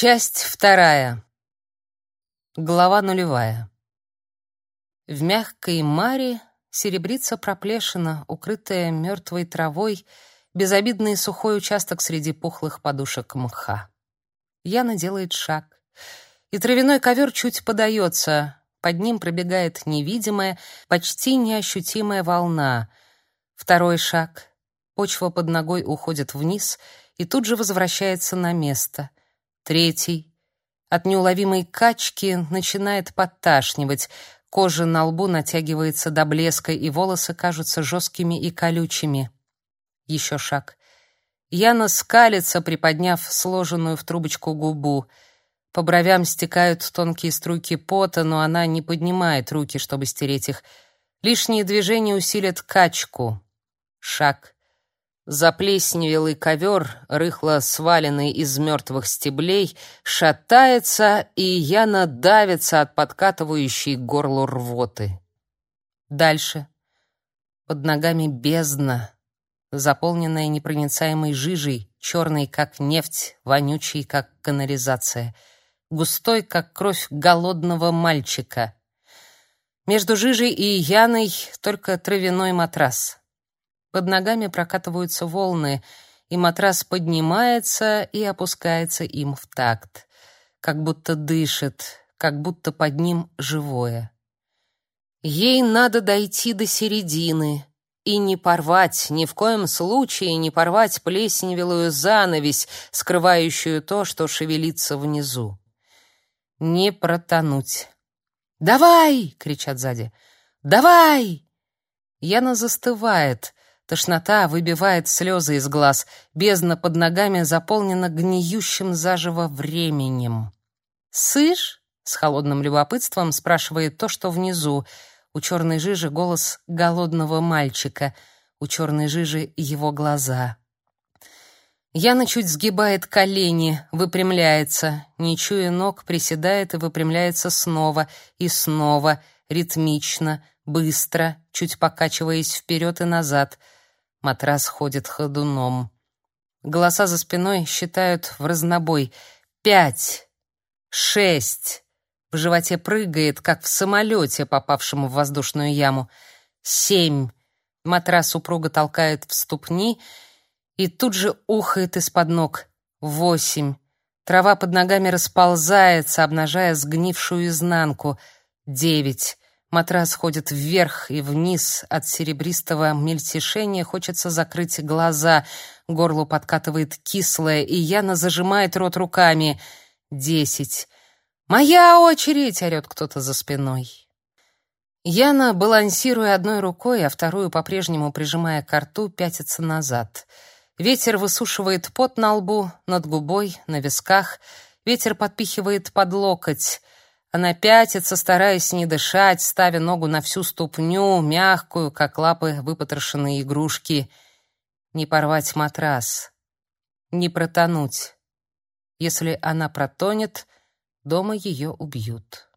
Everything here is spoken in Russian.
Часть вторая. Глава нулевая. В мягкой маре серебрится проплешина, укрытая мертвой травой, безобидный сухой участок среди пухлых подушек мха. Яна делает шаг, и травяной ковер чуть подается, под ним пробегает невидимая, почти неощутимая волна. Второй шаг. Почва под ногой уходит вниз и тут же возвращается на место — Третий. От неуловимой качки начинает подташнивать, кожа на лбу натягивается до блеска, и волосы кажутся жесткими и колючими. Еще шаг. Яна скалится, приподняв сложенную в трубочку губу. По бровям стекают тонкие струйки пота, но она не поднимает руки, чтобы стереть их. Лишние движения усилят качку. Шаг. Заплесневелый ковер, рыхло сваленный из мертвых стеблей, шатается, и Яна давится от подкатывающей к горлу рвоты. Дальше. Под ногами бездна, заполненная непроницаемой жижей, черной, как нефть, вонючей, как канализация, густой, как кровь голодного мальчика. Между жижей и Яной только травяной матрас. Под ногами прокатываются волны, и матрас поднимается и опускается им в такт, как будто дышит, как будто под ним живое. Ей надо дойти до середины и не порвать, ни в коем случае не порвать плесневелую занавесь, скрывающую то, что шевелится внизу. Не протонуть. «Давай!» — кричат сзади. «Давай!» Яна застывает, Тошнота выбивает слезы из глаз, бездна под ногами заполнена гниющим заживо временем. «Сышь?» — с холодным любопытством спрашивает то, что внизу. У черной жижи голос голодного мальчика, у черной жижи его глаза. Яна чуть сгибает колени, выпрямляется, не чуя ног, приседает и выпрямляется снова и снова, ритмично, быстро, чуть покачиваясь вперед и назад — Матрас ходит ходуном. Голоса за спиной считают в разнобой. Пять. Шесть. В животе прыгает, как в самолете, попавшем в воздушную яму. Семь. Матрас супруга толкает в ступни и тут же ухает из-под ног. Восемь. Трава под ногами расползается, обнажая сгнившую изнанку. Девять. Матрас ходит вверх и вниз от серебристого мельтешения, хочется закрыть глаза. Горло подкатывает кислое, и Яна зажимает рот руками. Десять. «Моя очередь!» — орёт кто-то за спиной. Яна, балансируя одной рукой, а вторую по-прежнему прижимая к рту, пятится назад. Ветер высушивает пот на лбу, над губой, на висках. Ветер подпихивает под локоть. Она пятится, стараясь не дышать, ставя ногу на всю ступню, мягкую, как лапы выпотрошенной игрушки. Не порвать матрас, не протонуть. Если она протонет, дома ее убьют.